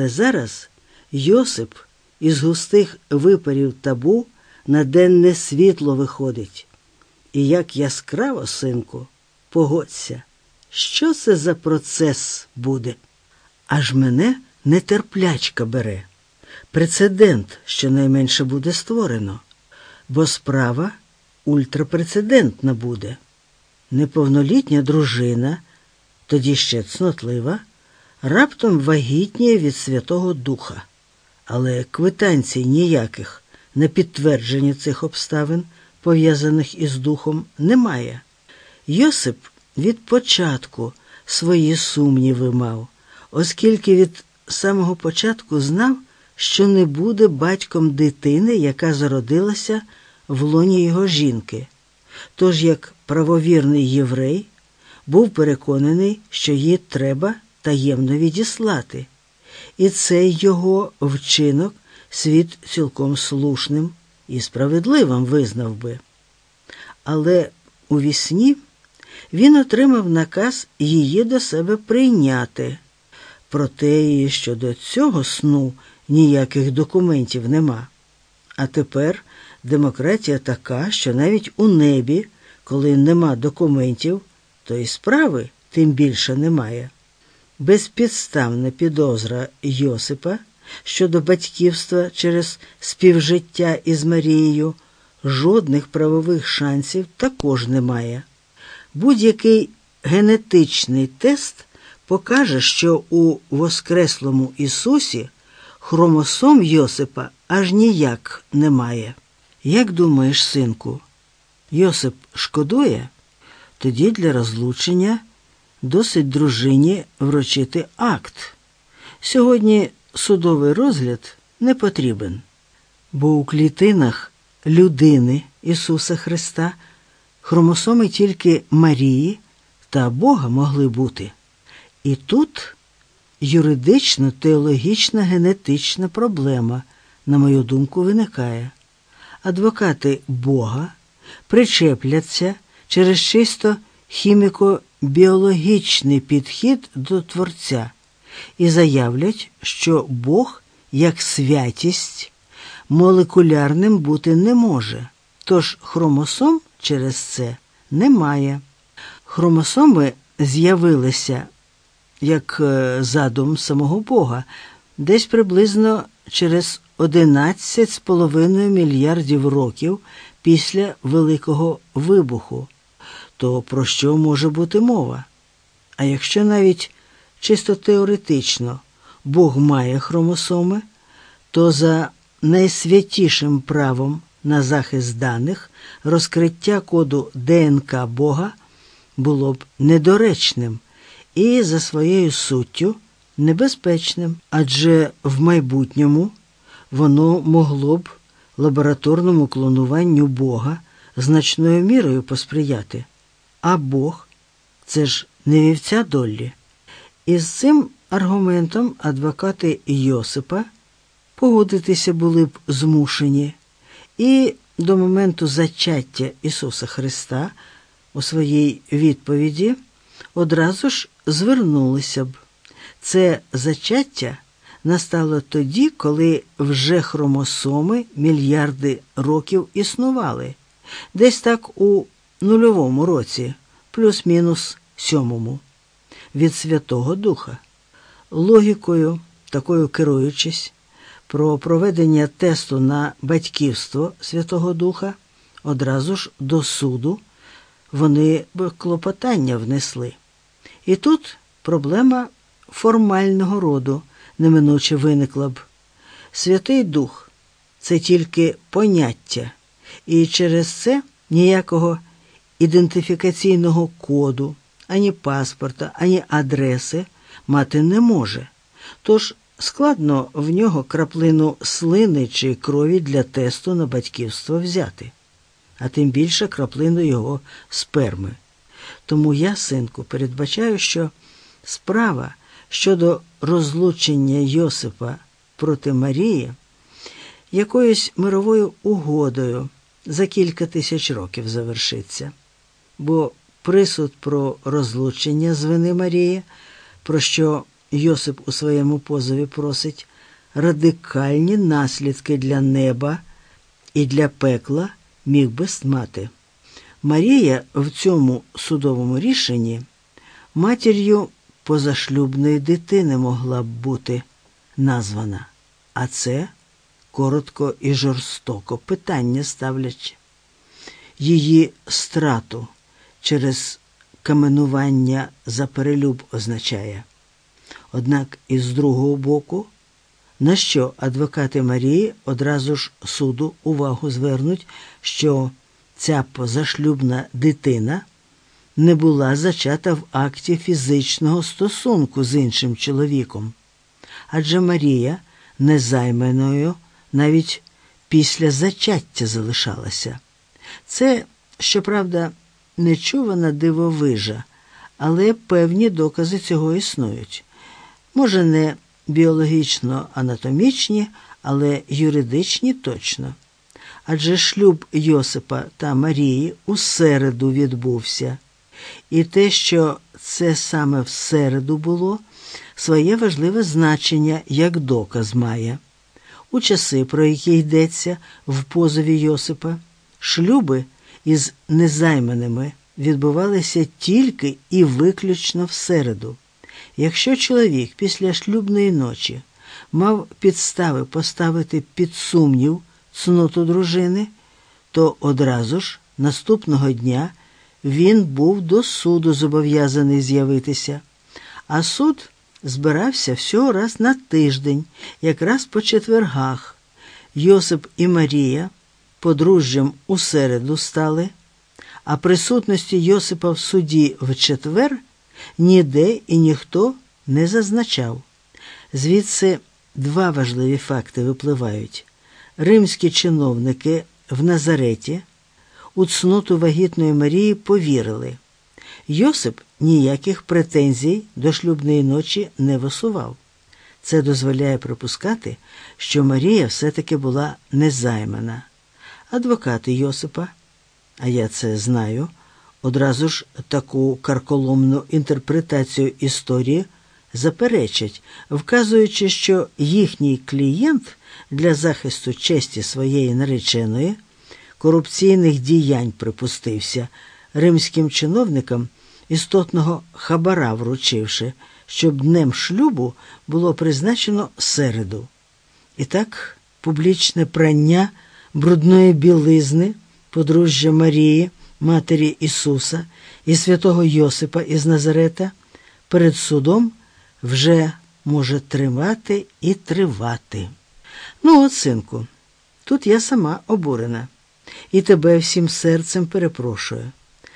Але зараз Йосип із густих випарів табу на денне світло виходить. І як яскраво, синку, погодься, що це за процес буде? Аж мене нетерплячка бере. Прецедент щонайменше буде створено, бо справа ультрапрецедентна буде. Неповнолітня дружина, тоді ще цнотлива, раптом вагітніє від Святого Духа, але квитанцій ніяких на підтвердження цих обставин, пов'язаних із духом, немає. Йосип від початку свої сумніви мав, оскільки від самого початку знав, що не буде батьком дитини, яка зародилася в лоні його жінки. Тож, як правовірний єврей, був переконаний, що її треба таємно відіслати, і цей його вчинок світ цілком слушним і справедливим визнав би. Але у вісні він отримав наказ її до себе прийняти. Проте і щодо цього сну ніяких документів нема. А тепер демократія така, що навіть у небі, коли нема документів, то і справи тим більше немає. Безпідставна підозра Йосипа щодо батьківства через співжиття із Марією жодних правових шансів також немає. Будь-який генетичний тест покаже, що у Воскреслому Ісусі хромосом Йосипа аж ніяк немає. Як думаєш, синку, Йосип шкодує? Тоді для розлучення досить дружині вручити акт. Сьогодні судовий розгляд не потрібен, бо у клітинах людини Ісуса Христа хромосоми тільки Марії та Бога могли бути. І тут юридично теологічна генетична проблема, на мою думку, виникає. Адвокати Бога причепляться через чисто хіміко-біологічний підхід до Творця і заявлять, що Бог як святість молекулярним бути не може, тож хромосом через це немає. Хромосоми з'явилися як е, задум самого Бога, десь приблизно через 11,5 мільярдів років після Великого вибуху. То про що може бути мова? А якщо навіть чисто теоретично Бог має хромосоми, то за найсвятішим правом на захист даних розкриття коду ДНК Бога було б недоречним і за своєю суттю небезпечним, адже в майбутньому воно могло б лабораторному клонуванню Бога значною мірою посприяти. А Бог це ж не вівця долі. І з цим аргументом адвокати Йосипа погодитися були б змушені, і до моменту зачаття Ісуса Христа у своїй відповіді одразу ж звернулися б. Це зачаття настало тоді, коли вже хромосоми мільярди років існували, десь так у нульовому році, плюс-мінус сьомому, від Святого Духа. Логікою, такою керуючись, про проведення тесту на батьківство Святого Духа одразу ж до суду вони б клопотання внесли. І тут проблема формального роду неминуче виникла б. Святий Дух це тільки поняття, і через це ніякого ідентифікаційного коду, ані паспорта, ані адреси мати не може. Тож складно в нього краплину слини чи крові для тесту на батьківство взяти, а тим більше краплину його сперми. Тому я, синку, передбачаю, що справа щодо розлучення Йосипа проти Марії якоюсь мировою угодою за кілька тисяч років завершиться, бо присуд про розлучення з вини Марії, про що Йосип у своєму позові просить радикальні наслідки для неба і для пекла міг би мати. Марія в цьому судовому рішенні матір'ю позашлюбної дитини могла б бути названа, а це коротко і жорстоко питання ставлячи. Її страту через каменування за перелюб означає. Однак із другого боку, на що адвокати Марії одразу ж суду увагу звернуть, що ця позашлюбна дитина не була зачата в акті фізичного стосунку з іншим чоловіком, адже Марія незайманою навіть після зачаття залишалася. Це, щоправда, нечувана дивовижа, але певні докази цього існують. Може, не біологічно анатомічні, але юридичні точно. Адже шлюб Йосипа та Марії у середу відбувся, і те, що це саме в середу було, своє важливе значення як доказ має. У часи, про які йдеться в позові Йосипа, шлюби із незайманими відбувалися тільки і виключно в середу. Якщо чоловік після шлюбної ночі мав підстави поставити під сумнів цноту дружини, то одразу ж наступного дня він був до суду зобов'язаний з'явитися, а суд збирався всього раз на тиждень, якраз по четвергах. Йосип і Марія подружжям у середу стали, а присутності Йосипа в суді в четвер ніде і ніхто не зазначав. Звідси два важливі факти випливають. Римські чиновники в Назареті у цноту вагітної Марії повірили. Йосип ніяких претензій до шлюбної ночі не висував. Це дозволяє припускати, що Марія все-таки була незаймана. Адвокати Йосипа, а я це знаю, одразу ж таку карколомну інтерпретацію історії заперечать, вказуючи, що їхній клієнт для захисту честі своєї нареченої корупційних діянь припустився римським чиновникам істотного хабара вручивши, щоб днем шлюбу було призначено середу. І так публічне прання брудної білизни, подружжя Марії, Матері Ісуса і святого Йосипа із Назарета перед судом вже може тримати і тривати. Ну, от, синку, тут я сама обурена і тебе всім серцем перепрошую.